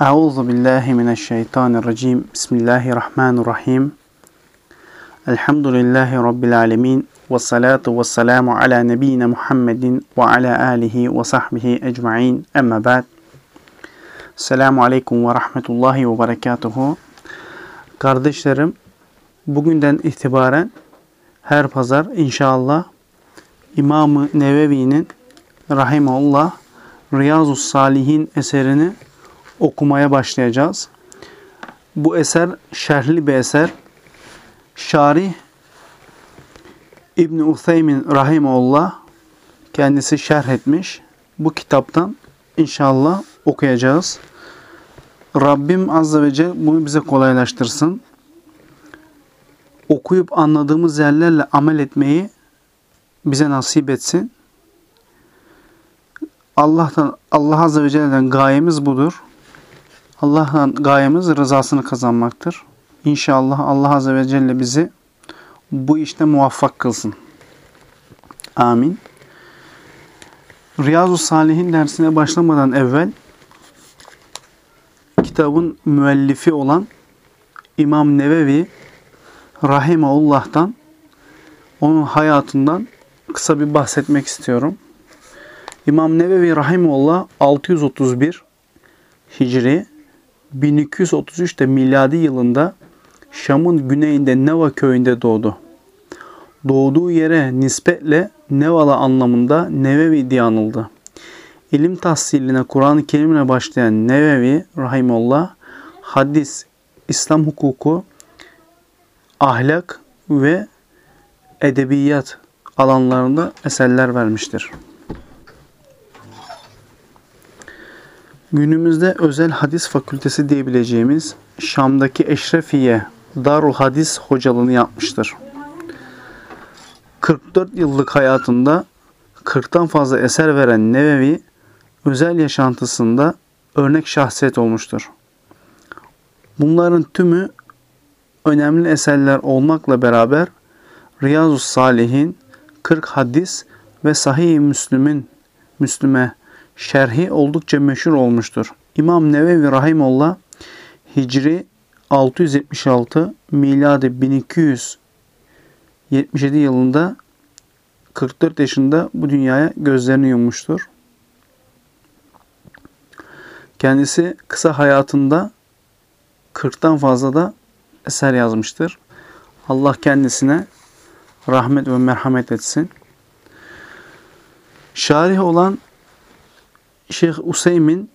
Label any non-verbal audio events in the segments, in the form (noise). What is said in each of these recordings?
Euzu billahi mineşşeytanirracim. Bismillahirrahmanirrahim. Elhamdülillahi rabbil alamin ve salatu vesselamu ala nebiyina Muhammedin ve ala alihi ve sahbihi ecmaîn. Amma ba'd. Selamun aleyküm ve rahmetullahi ve berekatuhu. Kardeşlerim, bugünden itibaren her pazar inşallah İmam-ı Nevevi'nin Rahimullah Riyazu Salihin eserini okumaya başlayacağız. Bu eser şerhli bir eser. Şarih İbn Uthaymin Rahimullah kendisi şerh etmiş. Bu kitaptan inşallah okuyacağız. Rabbim Azze ve Celle bunu bize kolaylaştırsın. Okuyup anladığımız yerlerle amel etmeyi bize nasip etsin. Allah'tan Allah Azze ve Celle'den gayemiz budur. Allah'tan gayemiz rızasını kazanmaktır. İnşallah Allah Azze ve Celle bizi bu işte muvaffak kılsın. Amin. Riyazu Salihin dersine başlamadan evvel kitabın müellifi olan İmam Nevevi Rahimahullah'tan onun hayatından kısa bir bahsetmek istiyorum. İmam Nevevi Rahimullah 631 Hicri 1233'te miladi yılında Şam'ın güneyinde Neva köyünde doğdu. Doğduğu yere nispetle Nevala anlamında Nevevi diye anıldı. İlim tahsiline Kur'an-ı Kerim'le başlayan Nevevi Rahimullah hadis, İslam hukuku, ahlak ve edebiyat alanlarında eserler vermiştir. Günümüzde özel hadis fakültesi diyebileceğimiz Şam'daki Eşrefiye Darul Hadis hocalığını yapmıştır. 44 yıllık hayatında 40'tan fazla eser veren Nevevi özel yaşantısında örnek şahsiyet olmuştur. Bunların tümü önemli eserler olmakla beraber Riyazu Salihin, 40 hadis ve Sahih-i Müslüm'ün Müslüme şerhi oldukça meşhur olmuştur. İmam Nevevi Rahimullah Hicri 676 miladi 1277 yılında 44 yaşında bu dünyaya gözlerini yummuştur. Kendisi kısa hayatında 40'tan fazla da eser yazmıştır. Allah kendisine rahmet ve merhamet etsin. Şarih olan Şeyh Useymin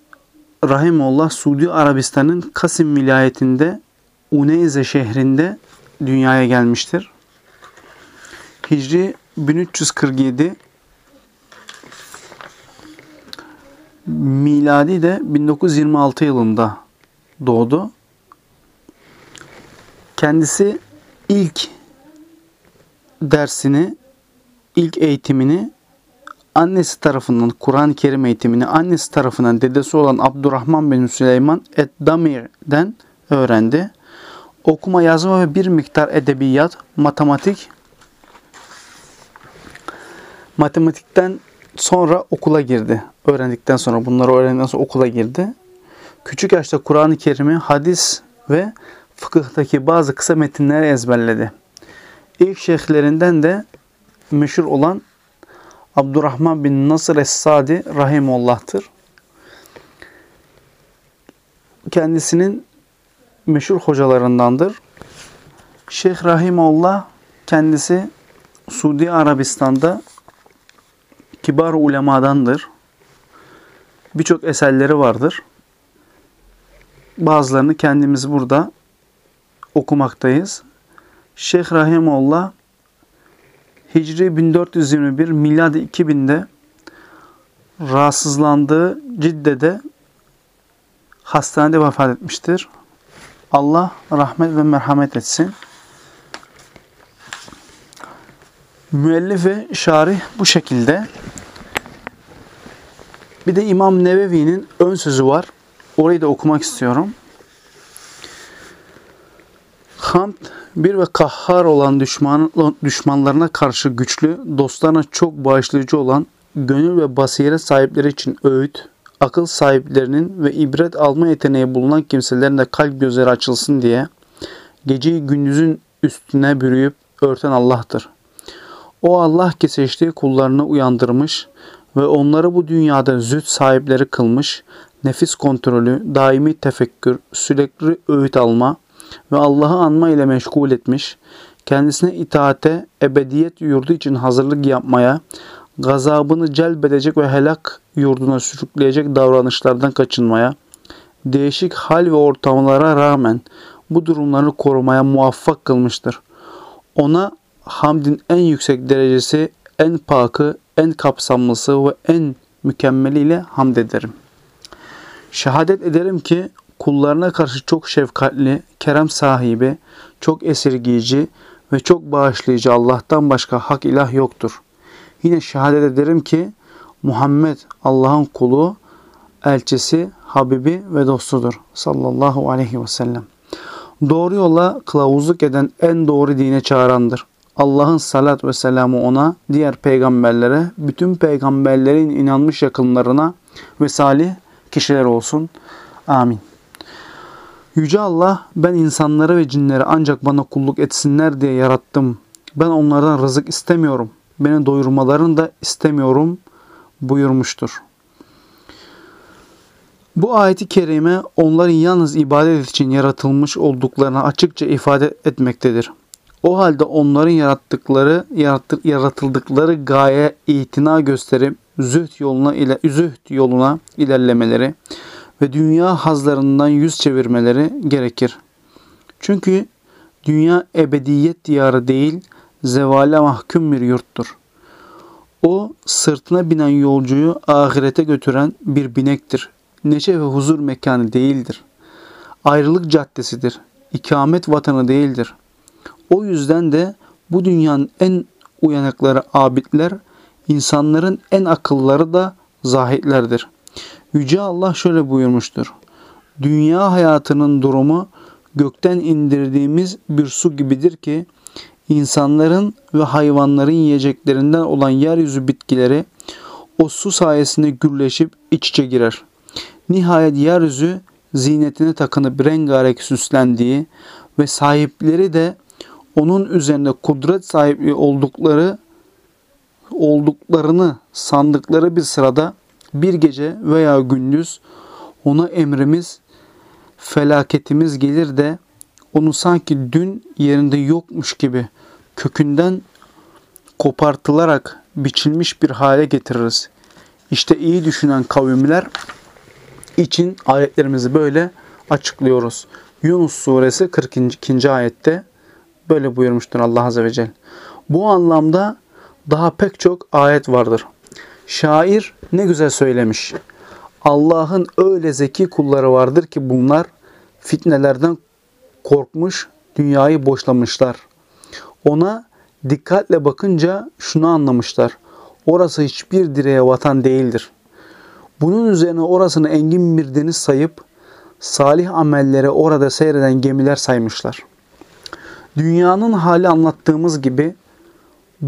Rahimullah Suudi Arabistan'ın Kasim vilayetinde Uneyze şehrinde dünyaya gelmiştir. Hicri 1347 miladi de 1926 yılında doğdu. Kendisi ilk dersini, ilk eğitimini annesi tarafından Kur'an-ı Kerim eğitimini annesi tarafından dedesi olan Abdurrahman bin Süleyman Eddamir'den öğrendi. Okuma, yazma ve bir miktar edebiyat, matematik matematikten sonra okula girdi. Öğrendikten sonra bunları öğrendikten sonra okula girdi. Küçük yaşta Kur'an-ı Kerim'i, hadis ve fıkıhtaki bazı kısa metinleri ezberledi. İlk şeyhlerinden de meşhur olan Abdurrahman bin Nasır Es-Sadi Rahimullah'tır. Kendisinin meşhur hocalarındandır. Şeyh Rahimullah kendisi Suudi Arabistan'da kibar ulemadandır. Birçok eserleri vardır. Bazılarını kendimiz burada okumaktayız. Şeyh Rahimullah Hicri 1421 miladi 2000'de rahatsızlandığı Cidde'de hastanede vefat etmiştir. Allah rahmet ve merhamet etsin. Müellif ve şarih bu şekilde. Bir de İmam Nevevi'nin ön sözü var. Orayı da okumak istiyorum. Hamd bir ve kahhar olan düşman, düşmanlarına karşı güçlü, dostlarına çok bağışlayıcı olan, gönül ve basiret sahipleri için öğüt, akıl sahiplerinin ve ibret alma yeteneği bulunan kimselerin de kalp gözleri açılsın diye geceyi gündüzün üstüne bürüyüp örten Allah'tır. O Allah ki seçtiği kullarını uyandırmış ve onları bu dünyada züht sahipleri kılmış, nefis kontrolü, daimi tefekkür, sürekli öğüt alma ve Allah'ı anma ile meşgul etmiş, kendisine itaate, ebediyet yurdu için hazırlık yapmaya, gazabını celbedecek ve helak yurduna sürükleyecek davranışlardan kaçınmaya, değişik hal ve ortamlara rağmen bu durumları korumaya muvaffak kılmıştır. Ona hamdin en yüksek derecesi, en pakı, en kapsamlısı ve en mükemmeliyle hamd ederim. Şehadet ederim ki kullarına karşı çok şefkatli, kerem sahibi, çok esirgiyici ve çok bağışlayıcı Allah'tan başka hak ilah yoktur. Yine şehadet ederim ki Muhammed Allah'ın kulu, elçisi, Habibi ve dostudur sallallahu aleyhi ve sellem. Doğru yola kılavuzluk eden en doğru dine çağırandır. Allah'ın salat ve selamı ona, diğer peygamberlere, bütün peygamberlerin inanmış yakınlarına ve salih kişiler olsun. Amin. Yüce Allah ben insanları ve cinleri ancak bana kulluk etsinler diye yarattım. Ben onlardan rızık istemiyorum. Beni doyurmalarını da istemiyorum buyurmuştur. Bu ayeti kerime onların yalnız ibadet için yaratılmış olduklarını açıkça ifade etmektedir. O halde onların yarattıkları, yaratıldıkları gaye itina gösterip zühd yoluna ile zühd yoluna ilerlemeleri ve dünya hazlarından yüz çevirmeleri gerekir. Çünkü dünya ebediyet diyarı değil, zevale mahkum bir yurttur. O sırtına binen yolcuyu ahirete götüren bir binektir. Neşe ve huzur mekanı değildir. Ayrılık caddesidir. İkamet vatanı değildir. O yüzden de bu dünyanın en uyanıkları abidler, insanların en akılları da zahitlerdir. Yüce Allah şöyle buyurmuştur. Dünya hayatının durumu gökten indirdiğimiz bir su gibidir ki insanların ve hayvanların yiyeceklerinden olan yeryüzü bitkileri o su sayesinde gürleşip iç içe girer. Nihayet yeryüzü zinetine takınıp rengarenk süslendiği ve sahipleri de onun üzerinde kudret sahibi oldukları olduklarını sandıkları bir sırada bir gece veya gündüz ona emrimiz, felaketimiz gelir de onu sanki dün yerinde yokmuş gibi kökünden kopartılarak biçilmiş bir hale getiririz. İşte iyi düşünen kavimler için ayetlerimizi böyle açıklıyoruz. Yunus suresi 42. ayette böyle buyurmuştur Allah Azze ve Celle. Bu anlamda daha pek çok ayet vardır. Şair ne güzel söylemiş. Allah'ın öyle zeki kulları vardır ki bunlar fitnelerden korkmuş, dünyayı boşlamışlar. Ona dikkatle bakınca şunu anlamışlar. Orası hiçbir direğe vatan değildir. Bunun üzerine orasını engin bir deniz sayıp salih amelleri orada seyreden gemiler saymışlar. Dünyanın hali anlattığımız gibi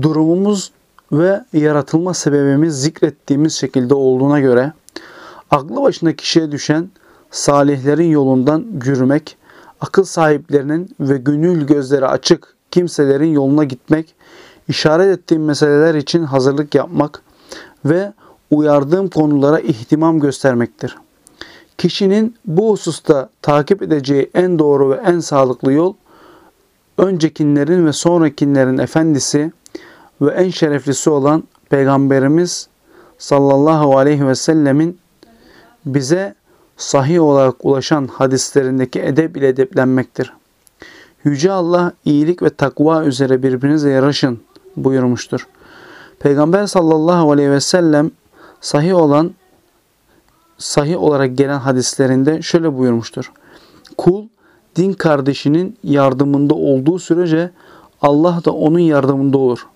durumumuz ve yaratılma sebebimiz zikrettiğimiz şekilde olduğuna göre aklı başında kişiye düşen salihlerin yolundan yürümek, akıl sahiplerinin ve gönül gözleri açık kimselerin yoluna gitmek, işaret ettiğim meseleler için hazırlık yapmak ve uyardığım konulara ihtimam göstermektir. Kişinin bu hususta takip edeceği en doğru ve en sağlıklı yol, öncekinlerin ve sonrakinlerin efendisi ve en şereflisi olan Peygamberimiz sallallahu aleyhi ve sellemin bize sahih olarak ulaşan hadislerindeki edep ile edeplenmektir. Yüce Allah iyilik ve takva üzere birbirinize yaraşın buyurmuştur. Peygamber sallallahu aleyhi ve sellem sahih olan sahih olarak gelen hadislerinde şöyle buyurmuştur. Kul din kardeşinin yardımında olduğu sürece Allah da onun yardımında olur.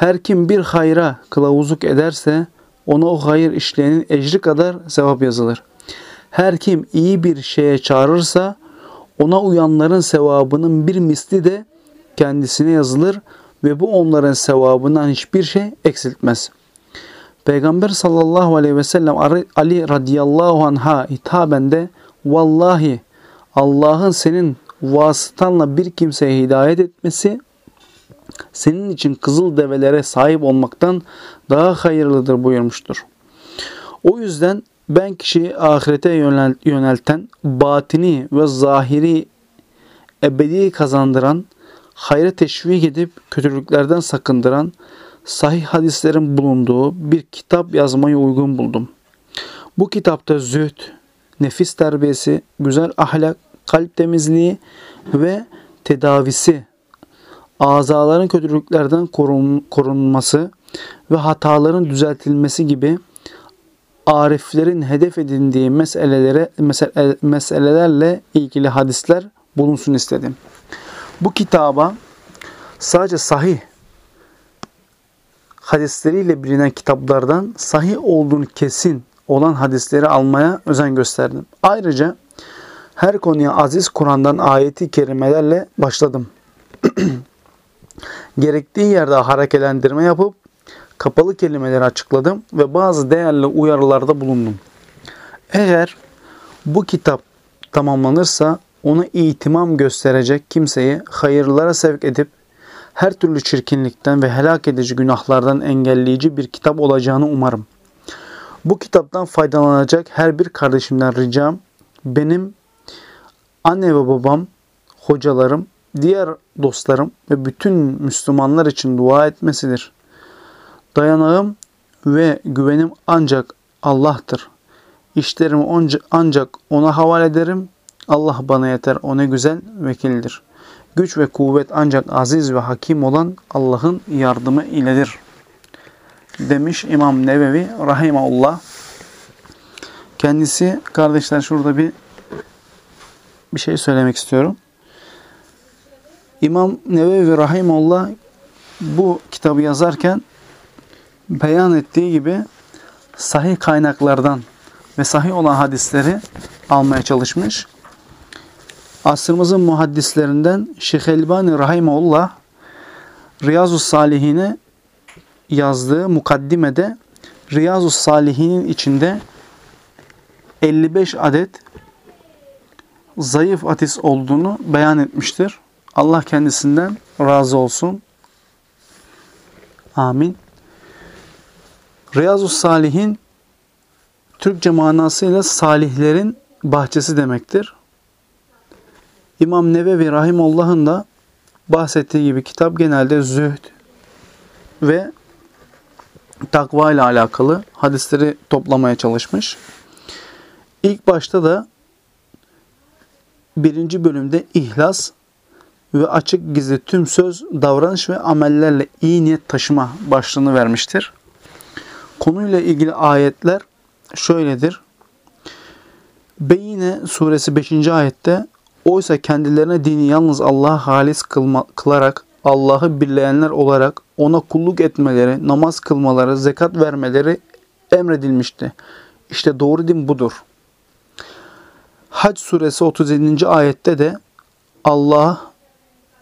Her kim bir hayra kılavuzluk ederse ona o hayır işleyenin ecri kadar sevap yazılır. Her kim iyi bir şeye çağırırsa ona uyanların sevabının bir misli de kendisine yazılır ve bu onların sevabından hiçbir şey eksiltmez. Peygamber sallallahu aleyhi ve sellem Ali radıyallahu anh'a hitaben de vallahi Allah'ın senin vasıtanla bir kimseye hidayet etmesi senin için kızıl develere sahip olmaktan daha hayırlıdır buyurmuştur. O yüzden ben kişiyi ahirete yönelten, batini ve zahiri ebedi kazandıran, hayra teşvik edip kötülüklerden sakındıran, sahih hadislerin bulunduğu bir kitap yazmayı uygun buldum. Bu kitapta zühd, nefis terbiyesi, güzel ahlak, kalp temizliği ve tedavisi, azaların kötülüklerden korun, korunması ve hataların düzeltilmesi gibi ariflerin hedef edindiği meselelere mesele, meselelerle ilgili hadisler bulunsun istedim. Bu kitaba sadece sahih hadisleriyle bilinen kitaplardan sahih olduğunu kesin olan hadisleri almaya özen gösterdim. Ayrıca her konuya aziz Kur'an'dan ayeti kerimelerle başladım. (clears throat) Gerektiği yerde harekelendirme yapıp kapalı kelimeleri açıkladım ve bazı değerli uyarılarda bulundum. Eğer bu kitap tamamlanırsa ona itimam gösterecek kimseyi hayırlara sevk edip her türlü çirkinlikten ve helak edici günahlardan engelleyici bir kitap olacağını umarım. Bu kitaptan faydalanacak her bir kardeşimden ricam benim anne ve babam, hocalarım, diğer dostlarım ve bütün Müslümanlar için dua etmesidir. Dayanağım ve güvenim ancak Allah'tır. İşlerimi ancak ona havale ederim. Allah bana yeter. O ne güzel vekildir. Güç ve kuvvet ancak aziz ve hakim olan Allah'ın yardımı iledir. Demiş İmam Nevevi Rahimahullah. Kendisi kardeşler şurada bir bir şey söylemek istiyorum. İmam Nevevi Rahimullah bu kitabı yazarken beyan ettiği gibi sahih kaynaklardan ve sahih olan hadisleri almaya çalışmış. Asrımızın muhaddislerinden Şeyh Elbani Rahimullah Riyazu Salihine yazdığı mukaddimede Riyazu Salihinin içinde 55 adet zayıf hadis olduğunu beyan etmiştir. Allah kendisinden razı olsun. Amin. Riyazu Salihin Türkçe manasıyla salihlerin bahçesi demektir. İmam Nevevi Rahimullah'ın da bahsettiği gibi kitap genelde zühd ve takva ile alakalı hadisleri toplamaya çalışmış. İlk başta da birinci bölümde ihlas ve açık gizli tüm söz, davranış ve amellerle iyi niyet taşıma başlığını vermiştir. Konuyla ilgili ayetler şöyledir. Beyine suresi 5. ayette Oysa kendilerine dini yalnız Allah'a halis kılma, kılarak Allah'ı birleyenler olarak ona kulluk etmeleri, namaz kılmaları, zekat vermeleri emredilmişti. İşte doğru din budur. Hac suresi 37. ayette de Allah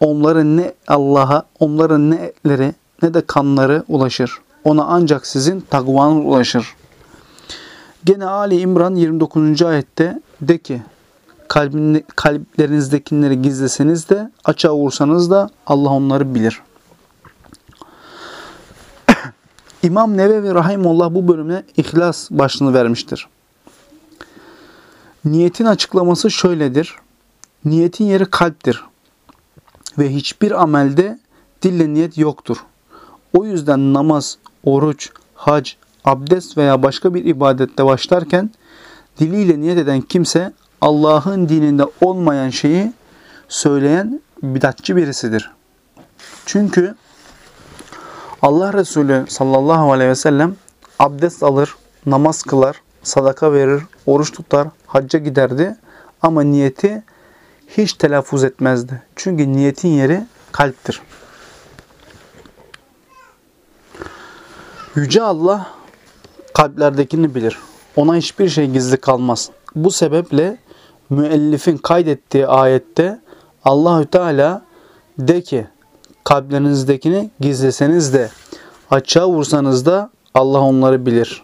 onların ne Allah'a, onların ne etleri ne de kanları ulaşır. Ona ancak sizin takvanız ulaşır. Gene Ali İmran 29. ayette de ki kalbin, kalplerinizdekileri gizleseniz de açığa vursanız da Allah onları bilir. (coughs) İmam Nevevi Rahimullah bu bölümüne ihlas başlığını vermiştir. Niyetin açıklaması şöyledir. Niyetin yeri kalptir. Ve hiçbir amelde dille niyet yoktur. O yüzden namaz, oruç, hac, abdest veya başka bir ibadette başlarken diliyle niyet eden kimse Allah'ın dininde olmayan şeyi söyleyen bidatçı birisidir. Çünkü Allah Resulü sallallahu aleyhi ve sellem abdest alır, namaz kılar, sadaka verir, oruç tutar, hacca giderdi ama niyeti hiç telaffuz etmezdi. Çünkü niyetin yeri kalptir. Yüce Allah kalplerdekini bilir. Ona hiçbir şey gizli kalmaz. Bu sebeple müellifin kaydettiği ayette Allahü Teala de ki kalplerinizdekini gizleseniz de açığa vursanız da Allah onları bilir.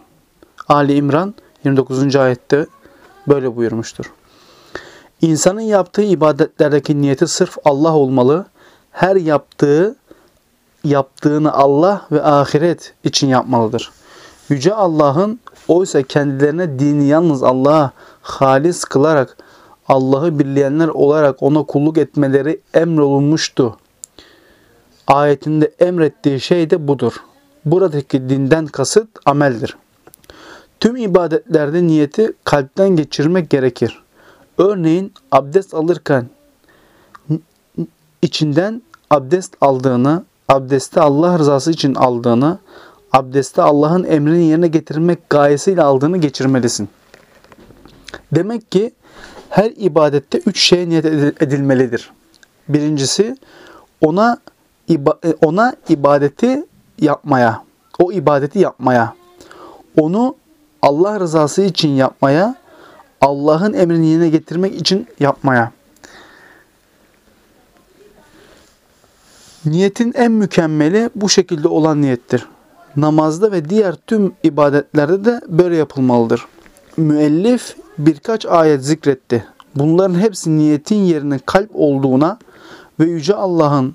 Ali İmran 29. ayette böyle buyurmuştur. İnsanın yaptığı ibadetlerdeki niyeti sırf Allah olmalı. Her yaptığı yaptığını Allah ve ahiret için yapmalıdır. Yüce Allah'ın oysa kendilerine dini yalnız Allah'a halis kılarak Allah'ı birleyenler olarak ona kulluk etmeleri emrolunmuştu. Ayetinde emrettiği şey de budur. Buradaki dinden kasıt ameldir. Tüm ibadetlerde niyeti kalpten geçirmek gerekir. Örneğin abdest alırken içinden abdest aldığını, abdesti Allah rızası için aldığını, abdesti Allah'ın emrini yerine getirmek gayesiyle aldığını geçirmelisin. Demek ki her ibadette üç şeye niyet edilmelidir. Birincisi ona ona ibadeti yapmaya, o ibadeti yapmaya, onu Allah rızası için yapmaya, Allah'ın emrini yerine getirmek için yapmaya. Niyetin en mükemmeli bu şekilde olan niyettir. Namazda ve diğer tüm ibadetlerde de böyle yapılmalıdır. Müellif birkaç ayet zikretti. Bunların hepsi niyetin yerine kalp olduğuna ve Yüce Allah'ın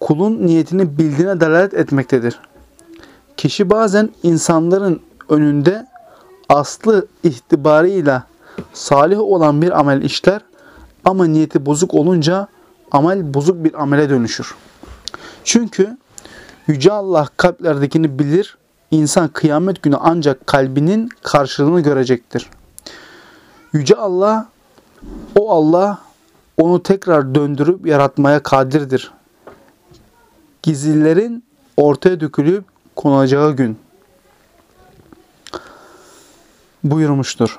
kulun niyetini bildiğine delalet etmektedir. Kişi bazen insanların önünde aslı ihtibarıyla salih olan bir amel işler ama niyeti bozuk olunca amel bozuk bir amele dönüşür. Çünkü Yüce Allah kalplerdekini bilir, insan kıyamet günü ancak kalbinin karşılığını görecektir. Yüce Allah, o Allah onu tekrar döndürüp yaratmaya kadirdir. Gizlilerin ortaya dökülüp konacağı gün buyurmuştur.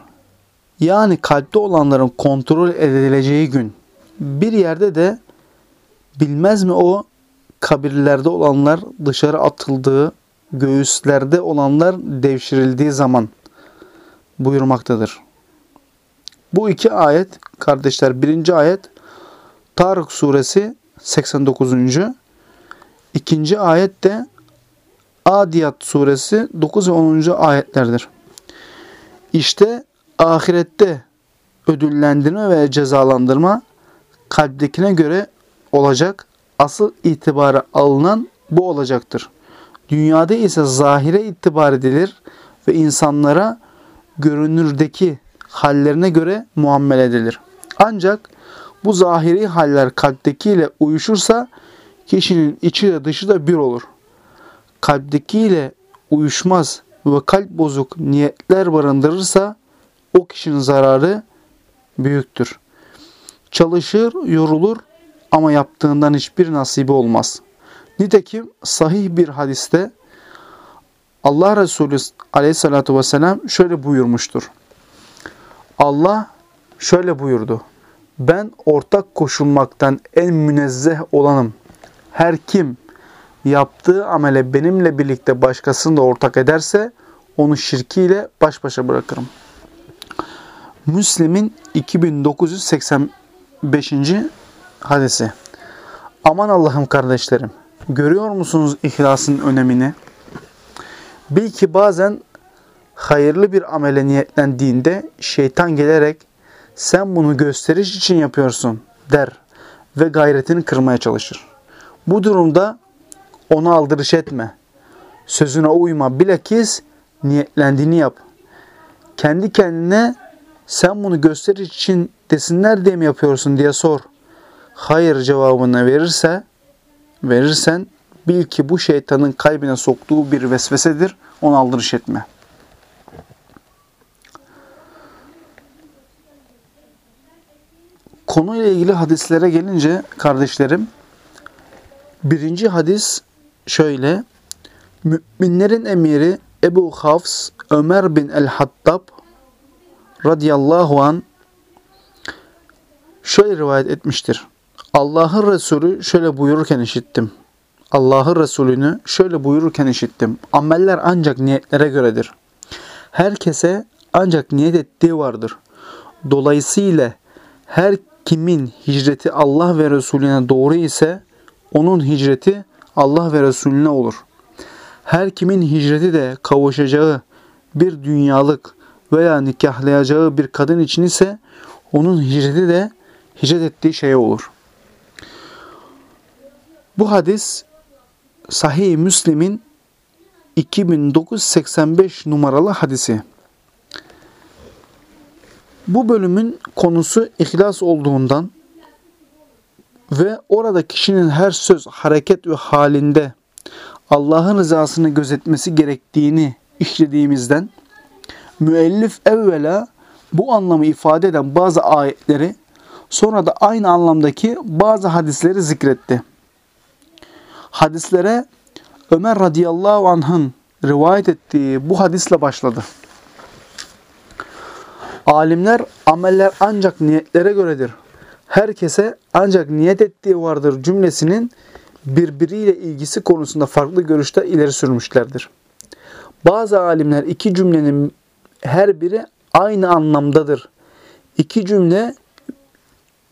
Yani kalpte olanların kontrol edileceği gün. Bir yerde de bilmez mi o kabirlerde olanlar dışarı atıldığı, göğüslerde olanlar devşirildiği zaman buyurmaktadır. Bu iki ayet kardeşler birinci ayet Tarık suresi 89. İkinci ayet de Adiyat suresi 9 ve 10. ayetlerdir. İşte ahirette ödüllendirme ve cezalandırma kalptekine göre olacak. Asıl itibara alınan bu olacaktır. Dünyada ise zahire itibar edilir ve insanlara görünürdeki hallerine göre muamele edilir. Ancak bu zahiri haller kalptekiyle uyuşursa kişinin içi de dışı da bir olur. Kalptekiyle uyuşmaz ve kalp bozuk niyetler barındırırsa o kişinin zararı büyüktür. Çalışır, yorulur ama yaptığından hiçbir nasibi olmaz. Nitekim sahih bir hadiste Allah Resulü aleyhissalatü vesselam şöyle buyurmuştur. Allah şöyle buyurdu. Ben ortak koşulmaktan en münezzeh olanım. Her kim yaptığı amele benimle birlikte başkasını da ortak ederse onu şirkiyle baş başa bırakırım. Müslim'in 2985. hadisi. Aman Allah'ım kardeşlerim, görüyor musunuz ihlasın önemini? Bil ki bazen hayırlı bir amele niyetlendiğinde şeytan gelerek sen bunu gösteriş için yapıyorsun der ve gayretini kırmaya çalışır. Bu durumda ona aldırış etme. Sözüne uyma. Bilakis niyetlendiğini yap. Kendi kendine sen bunu gösteriş için desinler diye mi yapıyorsun diye sor. Hayır cevabını verirse verirsen bil ki bu şeytanın kalbine soktuğu bir vesvesedir. Onu aldırış etme. Konuyla ilgili hadislere gelince kardeşlerim birinci hadis şöyle Müminlerin emiri Ebu Hafs Ömer bin el-Hattab radıyallahu an şöyle rivayet etmiştir. Allah'ın Resulü şöyle buyururken işittim. Allah'ın Resulünü şöyle buyururken işittim. Ameller ancak niyetlere göredir. Herkese ancak niyet ettiği vardır. Dolayısıyla her kimin hicreti Allah ve Resulüne doğru ise onun hicreti Allah ve Resulüne olur. Her kimin hicreti de kavuşacağı bir dünyalık veya nikahlayacağı bir kadın için ise onun hicreti de hicret ettiği şeye olur. Bu hadis Sahih Müslim'in 2985 numaralı hadisi. Bu bölümün konusu ihlas olduğundan ve orada kişinin her söz, hareket ve halinde Allah'ın rızasını gözetmesi gerektiğini işlediğimizden müellif evvela bu anlamı ifade eden bazı ayetleri sonra da aynı anlamdaki bazı hadisleri zikretti. Hadislere Ömer radıyallahu anh'ın rivayet ettiği bu hadisle başladı. Alimler ameller ancak niyetlere göredir. Herkese ancak niyet ettiği vardır cümlesinin birbiriyle ilgisi konusunda farklı görüşte ileri sürmüşlerdir. Bazı alimler iki cümlenin her biri aynı anlamdadır. İki cümle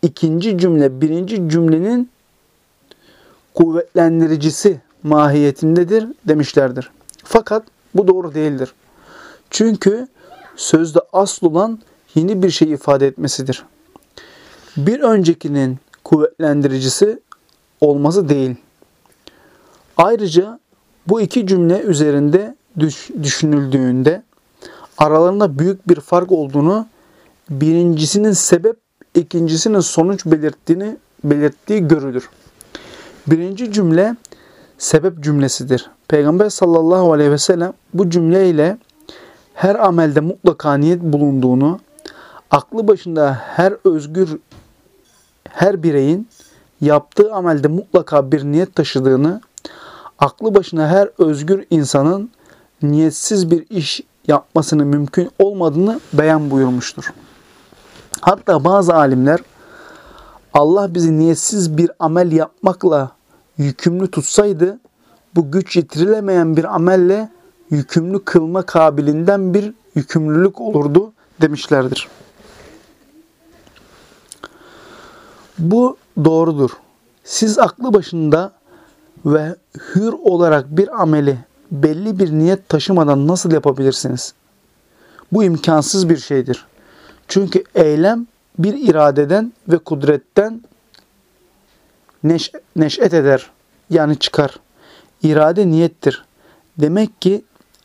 ikinci cümle birinci cümlenin kuvvetlendiricisi mahiyetindedir demişlerdir. Fakat bu doğru değildir. Çünkü sözde asıl olan yeni bir şey ifade etmesidir. Bir öncekinin kuvvetlendiricisi olması değil. Ayrıca bu iki cümle üzerinde düşünüldüğünde aralarında büyük bir fark olduğunu, birincisinin sebep, ikincisinin sonuç belirttiğini belirttiği görülür. Birinci cümle sebep cümlesidir. Peygamber sallallahu aleyhi ve sellem bu cümleyle her amelde mutlaka niyet bulunduğunu, aklı başında her özgür her bireyin yaptığı amelde mutlaka bir niyet taşıdığını, aklı başına her özgür insanın niyetsiz bir iş yapmasının mümkün olmadığını beyan buyurmuştur. Hatta bazı alimler Allah bizi niyetsiz bir amel yapmakla yükümlü tutsaydı bu güç yitirilemeyen bir amelle yükümlü kılma kabilinden bir yükümlülük olurdu demişlerdir. Bu doğrudur. Siz aklı başında ve hür olarak bir ameli belli bir niyet taşımadan nasıl yapabilirsiniz? Bu imkansız bir şeydir. Çünkü eylem bir iradeden ve kudretten neş neşet eder. Yani çıkar. İrade niyettir. Demek ki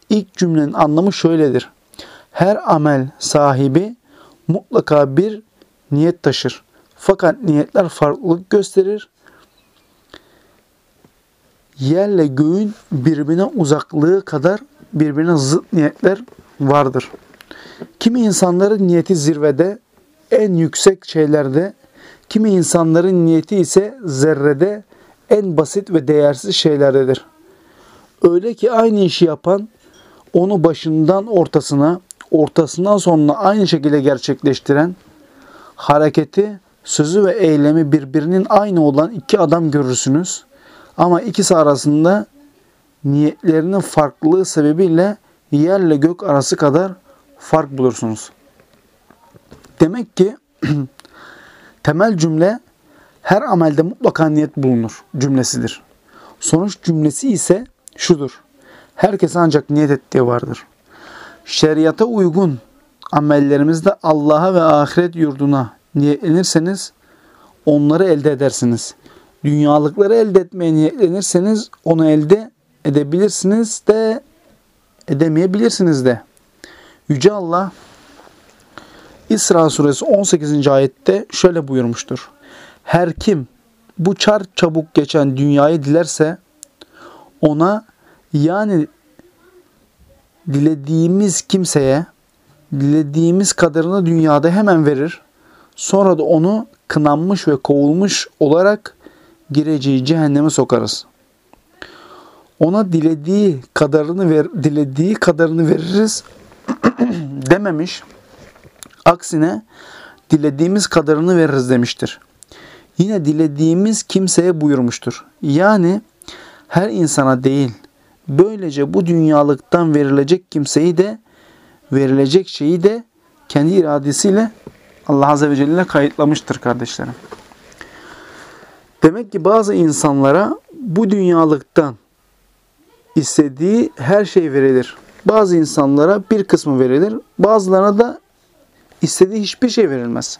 ilk cümlenin anlamı şöyledir. Her amel sahibi mutlaka bir niyet taşır. Fakat niyetler farklılık gösterir. Yerle göğün birbirine uzaklığı kadar birbirine zıt niyetler vardır. Kimi insanların niyeti zirvede, en yüksek şeylerde, kimi insanların niyeti ise zerrede, en basit ve değersiz şeylerdedir. Öyle ki aynı işi yapan onu başından ortasına, ortasından sonuna aynı şekilde gerçekleştiren, hareketi, sözü ve eylemi birbirinin aynı olan iki adam görürsünüz. Ama ikisi arasında niyetlerinin farklılığı sebebiyle yerle gök arası kadar fark bulursunuz. Demek ki (clears throat) temel cümle her amelde mutlaka niyet bulunur cümlesidir. Sonuç cümlesi ise şudur. Herkes ancak niyet ettiği vardır. Şeriata uygun amellerimizde Allah'a ve ahiret yurduna niyetlenirseniz onları elde edersiniz. Dünyalıkları elde etmeye niyetlenirseniz onu elde edebilirsiniz de edemeyebilirsiniz de. Yüce Allah İsra suresi 18. ayette şöyle buyurmuştur. Her kim bu çar çabuk geçen dünyayı dilerse ona yani dilediğimiz kimseye dilediğimiz kadarını dünyada hemen verir. Sonra da onu kınanmış ve kovulmuş olarak gireceği cehenneme sokarız. Ona dilediği kadarını ver, dilediği kadarını veririz (clears throat) dememiş. Aksine dilediğimiz kadarını veririz demiştir. Yine dilediğimiz kimseye buyurmuştur. Yani her insana değil, böylece bu dünyalıktan verilecek kimseyi de verilecek şeyi de kendi iradesiyle Allah Azze ve Celle kayıtlamıştır kardeşlerim. Demek ki bazı insanlara bu dünyalıktan istediği her şey verilir. Bazı insanlara bir kısmı verilir. Bazılarına da istediği hiçbir şey verilmez.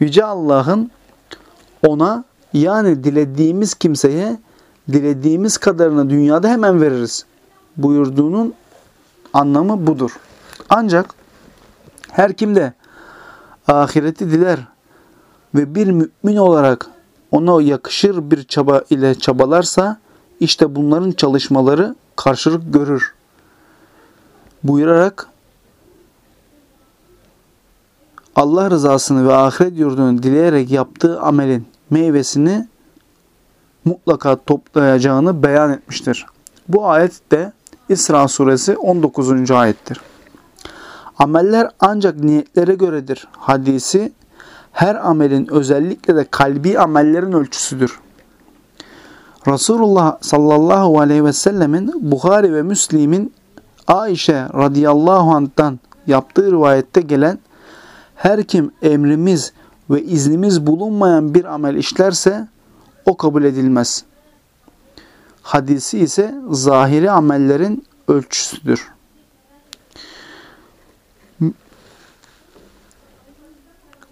Yüce Allah'ın ona yani dilediğimiz kimseye dilediğimiz kadarını dünyada hemen veririz. Buyurduğunun anlamı budur. Ancak her kimde ahireti diler ve bir mümin olarak ona yakışır bir çaba ile çabalarsa işte bunların çalışmaları karşılık görür. Buyurarak Allah rızasını ve ahiret yurdunu dileyerek yaptığı amelin meyvesini mutlaka toplayacağını beyan etmiştir. Bu ayet de İsra suresi 19. ayettir. Ameller ancak niyetlere göredir. Hadisi her amelin özellikle de kalbi amellerin ölçüsüdür. Resulullah sallallahu aleyhi ve sellemin Bukhari ve Müslim'in Aişe radıyallahu anh'tan yaptığı rivayette gelen her kim emrimiz ve iznimiz bulunmayan bir amel işlerse o kabul edilmez. Hadisi ise zahiri amellerin ölçüsüdür.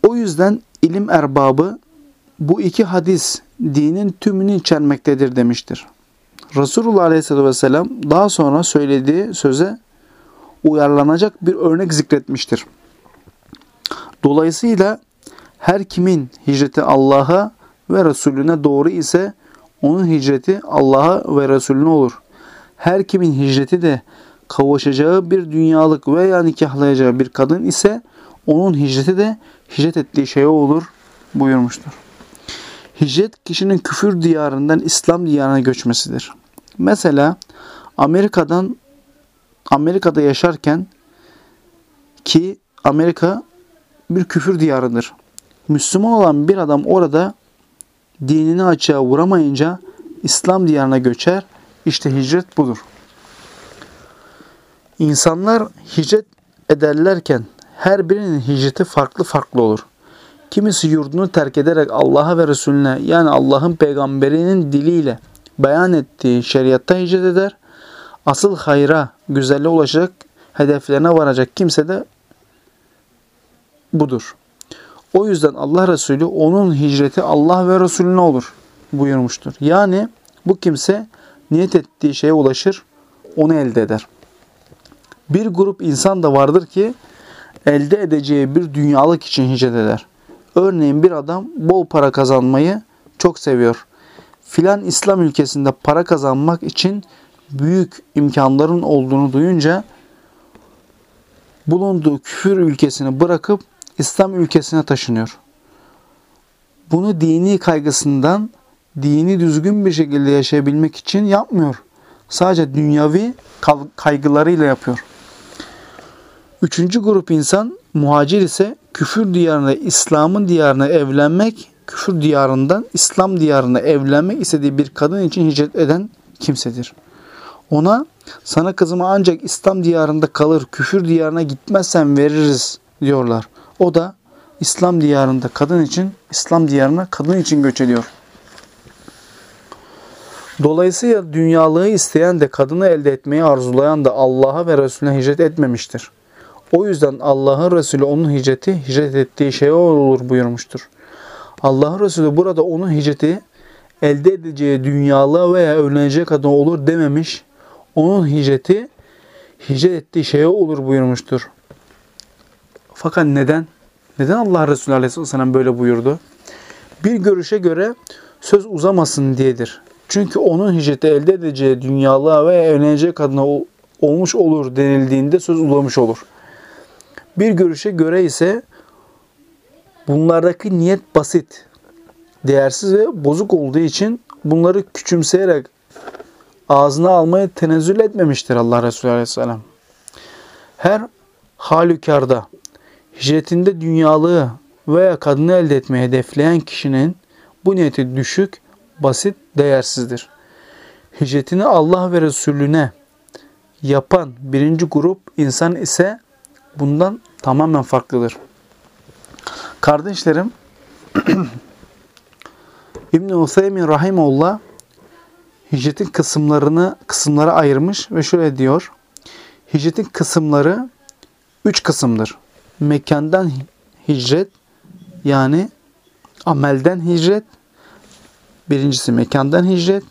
O yüzden ilim erbabı bu iki hadis dinin tümünü içermektedir demiştir. Resulullah Aleyhisselatü Vesselam daha sonra söylediği söze uyarlanacak bir örnek zikretmiştir. Dolayısıyla her kimin hicreti Allah'a ve Resulüne doğru ise onun hicreti Allah'a ve Resulüne olur. Her kimin hicreti de kavuşacağı bir dünyalık veya nikahlayacağı bir kadın ise onun hicreti de hicret ettiği şeye olur buyurmuştur. Hicret kişinin küfür diyarından İslam diyarına göçmesidir. Mesela Amerika'dan Amerika'da yaşarken ki Amerika bir küfür diyarıdır. Müslüman olan bir adam orada dinini açığa vuramayınca İslam diyarına göçer. İşte hicret budur. İnsanlar hicret ederlerken her birinin hicreti farklı farklı olur. Kimisi yurdunu terk ederek Allah'a ve Resulüne yani Allah'ın peygamberinin diliyle beyan ettiği şeriatta hicret eder. Asıl hayra, güzelle ulaşacak, hedeflerine varacak kimse de budur. O yüzden Allah Resulü onun hicreti Allah ve Resulüne olur buyurmuştur. Yani bu kimse niyet ettiği şeye ulaşır, onu elde eder. Bir grup insan da vardır ki elde edeceği bir dünyalık için hicret eder. Örneğin bir adam bol para kazanmayı çok seviyor. Filan İslam ülkesinde para kazanmak için büyük imkanların olduğunu duyunca bulunduğu küfür ülkesini bırakıp İslam ülkesine taşınıyor. Bunu dini kaygısından dini düzgün bir şekilde yaşayabilmek için yapmıyor. Sadece dünyavi kaygılarıyla yapıyor. Üçüncü grup insan muhacir ise küfür diyarına, İslam'ın diyarına evlenmek, küfür diyarından İslam diyarına evlenmek istediği bir kadın için hicret eden kimsedir. Ona sana kızımı ancak İslam diyarında kalır, küfür diyarına gitmezsen veririz diyorlar. O da İslam diyarında kadın için, İslam diyarına kadın için göç ediyor. Dolayısıyla dünyalığı isteyen de kadını elde etmeyi arzulayan da Allah'a ve Resulüne hicret etmemiştir. O yüzden Allah'ın Resulü onun hicreti hicret ettiği şey olur buyurmuştur. Allah'ın Resulü burada onun hicreti elde edeceği dünyalığa veya evlenecek kadın olur dememiş. Onun hicreti hicret ettiği şeye olur buyurmuştur. Fakat neden? Neden Allah Resulü Aleyhisselam böyle buyurdu? Bir görüşe göre söz uzamasın diyedir. Çünkü onun hicreti elde edeceği dünyalığa veya evlenecek kadına olmuş olur denildiğinde söz uzamış olur. Bir görüşe göre ise bunlardaki niyet basit, değersiz ve bozuk olduğu için bunları küçümseyerek ağzına almaya tenezzül etmemiştir Allah Resulü Aleyhisselam. Her halükarda hicretinde dünyalığı veya kadını elde etmeyi hedefleyen kişinin bu niyeti düşük, basit, değersizdir. Hicretini Allah ve Resulüne yapan birinci grup insan ise bundan tamamen farklıdır. Kardeşlerim (clears throat) İbn-i Usaymin Rahimullah hicretin kısımlarını kısımlara ayırmış ve şöyle diyor. Hicretin kısımları üç kısımdır. Mekandan hicret yani amelden hicret. Birincisi mekandan hicret.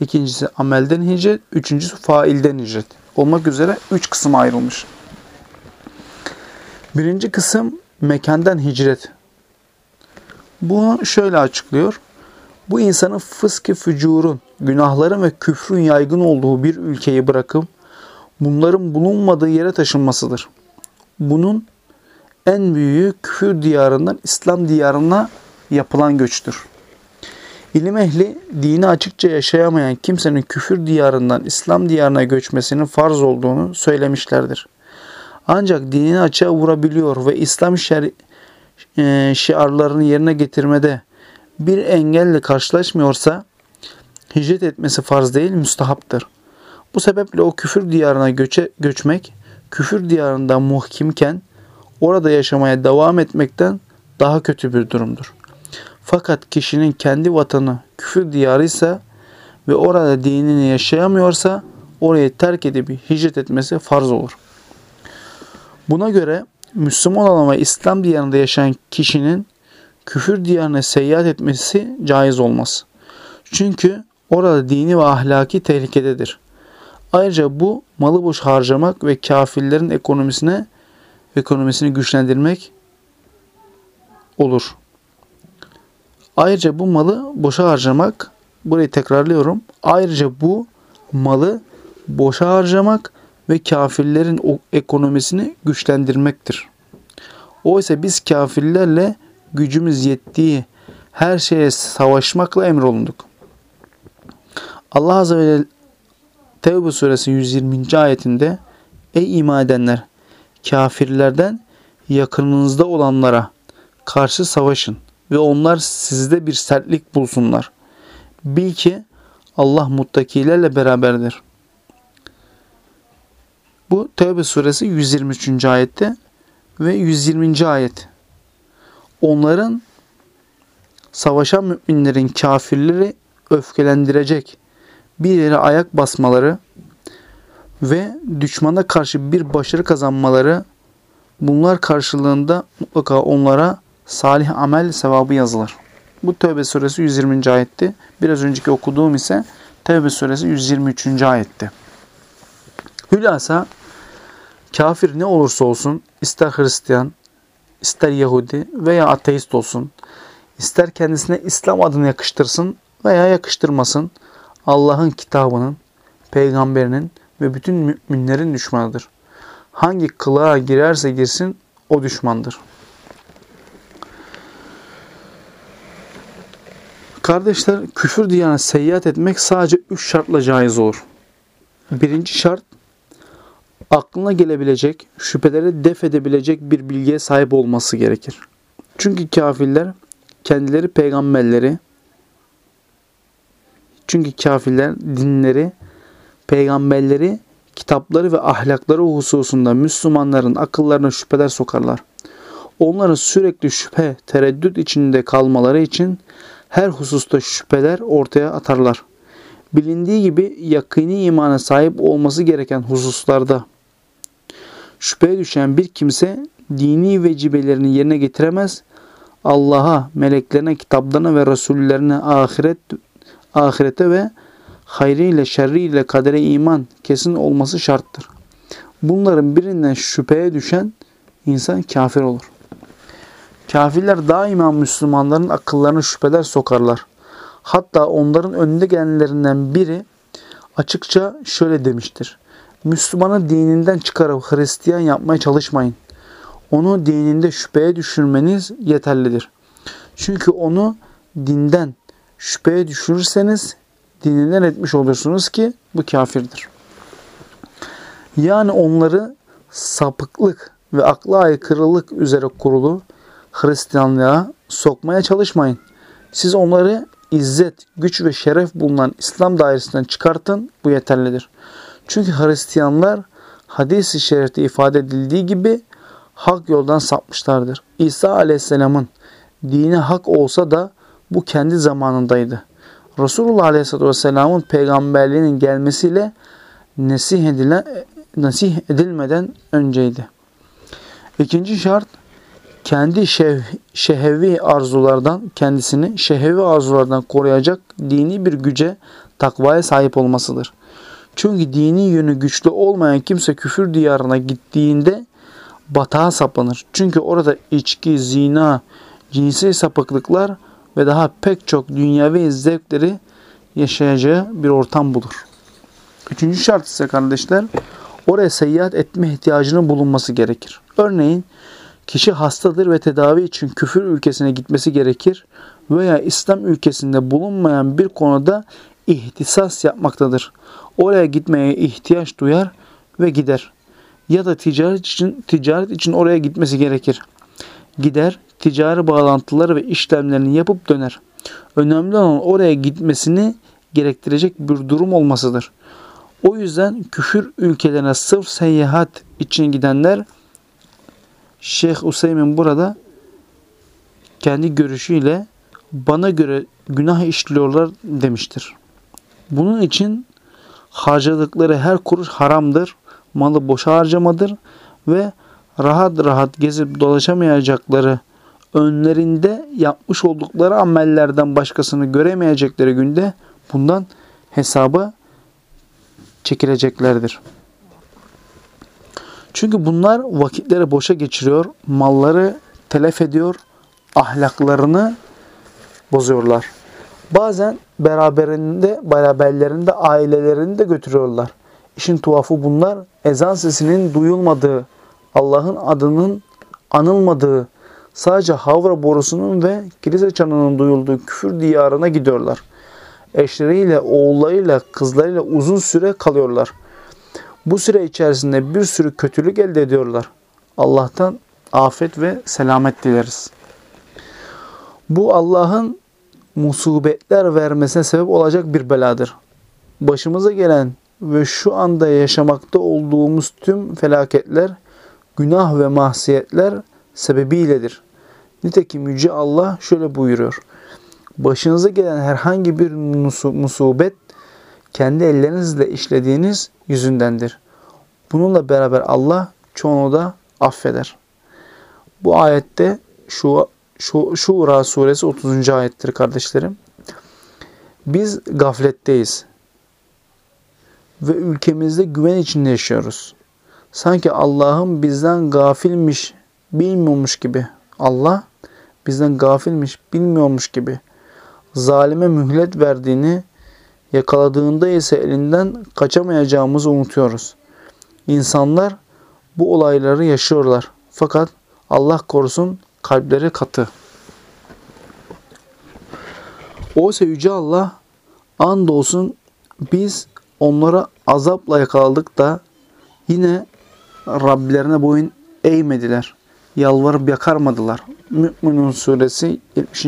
ikincisi amelden hicret. Üçüncüsü failden hicret. Olmak üzere üç kısım ayrılmış. Birinci kısım mekandan hicret. Bunu şöyle açıklıyor. Bu insanın fıskı fücurun, günahların ve küfrün yaygın olduğu bir ülkeyi bırakıp bunların bulunmadığı yere taşınmasıdır. Bunun en büyüğü küfür diyarından İslam diyarına yapılan göçtür. İlim ehli dini açıkça yaşayamayan kimsenin küfür diyarından İslam diyarına göçmesinin farz olduğunu söylemişlerdir. Ancak dinini açığa vurabiliyor ve İslam şer e, şiarlarını yerine getirmede bir engelle karşılaşmıyorsa hicret etmesi farz değil müstahaptır. Bu sebeple o küfür diyarına göçe, göçmek küfür diyarında muhkimken orada yaşamaya devam etmekten daha kötü bir durumdur. Fakat kişinin kendi vatanı küfür diyarı ise ve orada dinini yaşayamıyorsa orayı terk edip hicret etmesi farz olur. Buna göre Müslüman olan ve İslam diyarında yaşayan kişinin küfür diyarına seyahat etmesi caiz olmaz. Çünkü orada dini ve ahlaki tehlikededir. Ayrıca bu malı boş harcamak ve kafirlerin ekonomisine ekonomisini güçlendirmek olur. Ayrıca bu malı boşa harcamak, burayı tekrarlıyorum. Ayrıca bu malı boşa harcamak ve kafirlerin ekonomisini güçlendirmektir. Oysa biz kafirlerle gücümüz yettiği her şeye savaşmakla emrolunduk. Allah Azze ve Celle Tevbe suresi 120. ayetinde Ey iman edenler kafirlerden yakınınızda olanlara karşı savaşın ve onlar sizde bir sertlik bulsunlar. Bil ki Allah muttakilerle beraberdir. Bu Tevbe suresi 123. ayette ve 120. ayet. Onların savaşan müminlerin kafirleri öfkelendirecek bir yere ayak basmaları ve düşmana karşı bir başarı kazanmaları bunlar karşılığında mutlaka onlara salih amel sevabı yazılır. Bu Tevbe suresi 120. ayetti. Biraz önceki okuduğum ise Tevbe suresi 123. ayetti. Hülasa kafir ne olursa olsun ister Hristiyan, ister Yahudi veya ateist olsun, ister kendisine İslam adını yakıştırsın veya yakıştırmasın, Allah'ın kitabının, peygamberinin ve bütün müminlerin düşmanıdır. Hangi kılığa girerse girsin o düşmandır. Kardeşler küfür diyarına seyahat etmek sadece üç şartla caiz olur. Birinci şart aklına gelebilecek, şüpheleri def edebilecek bir bilgiye sahip olması gerekir. Çünkü kafirler kendileri peygamberleri, çünkü kafirler dinleri, peygamberleri, kitapları ve ahlakları hususunda Müslümanların akıllarına şüpheler sokarlar. Onların sürekli şüphe, tereddüt içinde kalmaları için her hususta şüpheler ortaya atarlar. Bilindiği gibi yakini imana sahip olması gereken hususlarda şüpheye düşen bir kimse dini vecibelerini yerine getiremez. Allah'a, meleklerine, kitaplarına ve rasullerine ahiret ahirete ve hayrıyla şerriyle kadere iman kesin olması şarttır. Bunların birinden şüpheye düşen insan kafir olur. Kafirler daima Müslümanların akıllarına şüpheler sokarlar. Hatta onların önünde gelenlerinden biri açıkça şöyle demiştir. Müslümanı dininden çıkarıp Hristiyan yapmaya çalışmayın. Onu dininde şüpheye düşürmeniz yeterlidir. Çünkü onu dinden şüpheye düşürürseniz dininden etmiş olursunuz ki bu kafirdir. Yani onları sapıklık ve akla aykırılık üzere kurulu Hristiyanlığa sokmaya çalışmayın. Siz onları izzet, güç ve şeref bulunan İslam dairesinden çıkartın. Bu yeterlidir. Çünkü Hristiyanlar hadis-i şerifte ifade edildiği gibi hak yoldan sapmışlardır. İsa aleyhisselamın dini hak olsa da bu kendi zamanındaydı. Resulullah Aleyhisselatü Vesselam'ın peygamberliğinin gelmesiyle nesih, edilen, nesih edilmeden önceydi. İkinci şart kendi şev, şehevi arzulardan kendisini şehevi arzulardan koruyacak dini bir güce takvaya sahip olmasıdır. Çünkü dini yönü güçlü olmayan kimse küfür diyarına gittiğinde batağa saplanır. Çünkü orada içki, zina, cinsel sapıklıklar ve daha pek çok dünyevi zevkleri yaşayacağı bir ortam bulur. Üçüncü şart ise kardeşler oraya seyahat etme ihtiyacının bulunması gerekir. Örneğin kişi hastadır ve tedavi için küfür ülkesine gitmesi gerekir veya İslam ülkesinde bulunmayan bir konuda ihtisas yapmaktadır. Oraya gitmeye ihtiyaç duyar ve gider. Ya da ticaret için ticaret için oraya gitmesi gerekir. Gider, ticari bağlantıları ve işlemlerini yapıp döner. Önemli olan oraya gitmesini gerektirecek bir durum olmasıdır. O yüzden küfür ülkelerine sırf seyahat için gidenler Şeyh Useymin burada kendi görüşüyle bana göre günah işliyorlar demiştir. Bunun için harcadıkları her kuruş haramdır, malı boşa harcamadır ve rahat rahat gezip dolaşamayacakları önlerinde yapmış oldukları amellerden başkasını göremeyecekleri günde bundan hesaba çekileceklerdir. Çünkü bunlar vakitleri boşa geçiriyor, malları telef ediyor, ahlaklarını bozuyorlar. Bazen beraberinde, beraberlerinde ailelerini de götürüyorlar. İşin tuhafı bunlar ezan sesinin duyulmadığı, Allah'ın adının anılmadığı, sadece havra borusunun ve kilise çanının duyulduğu küfür diyarına gidiyorlar. Eşleriyle, oğullarıyla, kızlarıyla uzun süre kalıyorlar. Bu süre içerisinde bir sürü kötülük elde ediyorlar. Allah'tan afet ve selamet dileriz. Bu Allah'ın musibetler vermesine sebep olacak bir beladır. Başımıza gelen ve şu anda yaşamakta olduğumuz tüm felaketler, günah ve mahsiyetler sebebiyledir. Nitekim Yüce Allah şöyle buyuruyor. Başınıza gelen herhangi bir musibet kendi ellerinizle işlediğiniz yüzündendir. Bununla beraber Allah çoğunu da affeder. Bu ayette şu şu Şura suresi 30. ayettir kardeşlerim. Biz gafletteyiz. Ve ülkemizde güven içinde yaşıyoruz. Sanki Allah'ın bizden gafilmiş, bilmiyormuş gibi. Allah bizden gafilmiş, bilmiyormuş gibi. Zalime mühlet verdiğini, yakaladığında ise elinden kaçamayacağımızı unutuyoruz. İnsanlar bu olayları yaşıyorlar. Fakat Allah korusun kalpleri katı. Oysa Yüce Allah andolsun biz onlara azapla yakaladık da yine Rablerine boyun eğmediler. Yalvarıp yakarmadılar. Mü'minun suresi 70.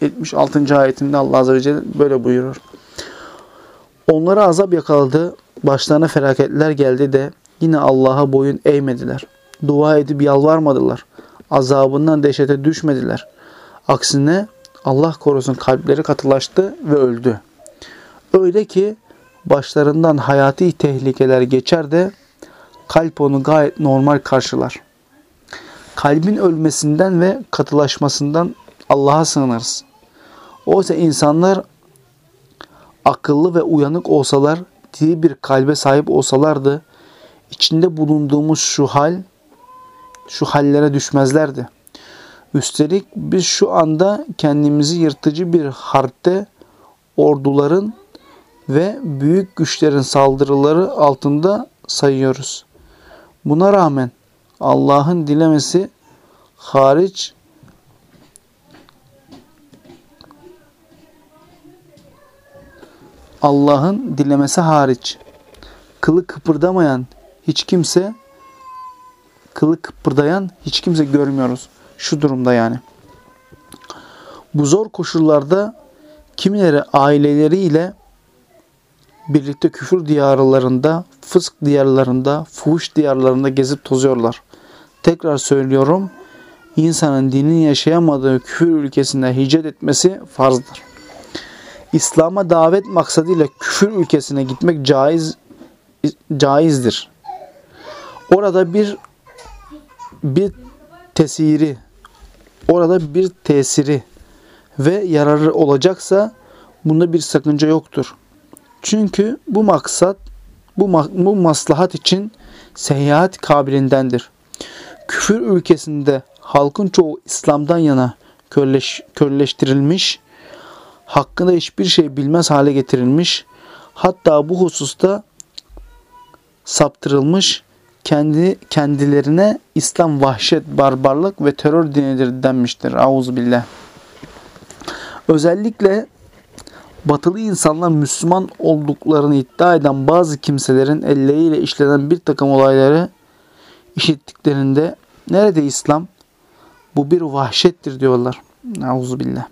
76. ayetinde Allah Azze ve Celle böyle buyurur. Onlara azap yakaladı, başlarına felaketler geldi de yine Allah'a boyun eğmediler. Dua edip yalvarmadılar azabından dehşete düşmediler. Aksine Allah korusun kalpleri katılaştı ve öldü. Öyle ki başlarından hayati tehlikeler geçer de kalp onu gayet normal karşılar. Kalbin ölmesinden ve katılaşmasından Allah'a sığınırız. Oysa insanlar akıllı ve uyanık olsalar, diri bir kalbe sahip olsalardı, içinde bulunduğumuz şu hal şu hallere düşmezlerdi. Üstelik biz şu anda kendimizi yırtıcı bir harpte orduların ve büyük güçlerin saldırıları altında sayıyoruz. Buna rağmen Allah'ın dilemesi hariç Allah'ın dilemesi hariç kılı kıpırdamayan hiç kimse kılı kıpırdayan hiç kimse görmüyoruz. Şu durumda yani. Bu zor koşullarda kimileri aileleriyle birlikte küfür diyarlarında, fısk diyarlarında, fuhuş diyarlarında gezip tozuyorlar. Tekrar söylüyorum, insanın dinin yaşayamadığı küfür ülkesinde hicret etmesi farzdır. İslam'a davet maksadıyla küfür ülkesine gitmek caiz caizdir. Orada bir bir tesiri, orada bir tesiri ve yararı olacaksa bunda bir sakınca yoktur. Çünkü bu maksat bu, bu maslahat için seyahat kabilindendir. Küfür ülkesinde halkın çoğu İslam'dan yana körleş, körleştirilmiş, hakkında hiçbir şey bilmez hale getirilmiş, hatta bu hususta saptırılmış, kendi kendilerine İslam vahşet, barbarlık ve terör dinidir denmiştir. Auzubillah. Özellikle batılı insanlar Müslüman olduklarını iddia eden bazı kimselerin elleriyle işlenen bir takım olayları işittiklerinde nerede İslam? Bu bir vahşettir diyorlar. Auzubillah.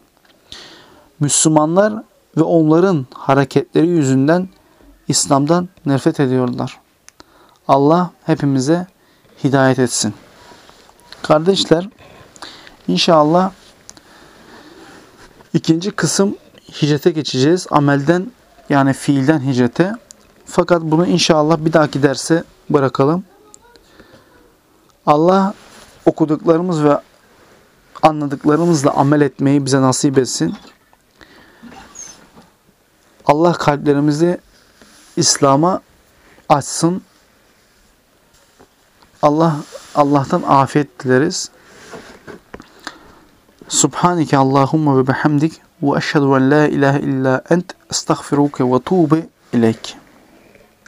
Müslümanlar ve onların hareketleri yüzünden İslam'dan nefret ediyorlar. Allah hepimize hidayet etsin. Kardeşler, inşallah ikinci kısım hicrete geçeceğiz. Amelden yani fiilden hicrete. Fakat bunu inşallah bir dahaki derse bırakalım. Allah okuduklarımız ve anladıklarımızla amel etmeyi bize nasip etsin. Allah kalplerimizi İslam'a açsın. Allah Allah'tan afiyet dileriz. Subhaneke Allahumma ve bihamdik ve eşhedü en la ilahe illa ent estağfiruke ve tuğbe ileyk.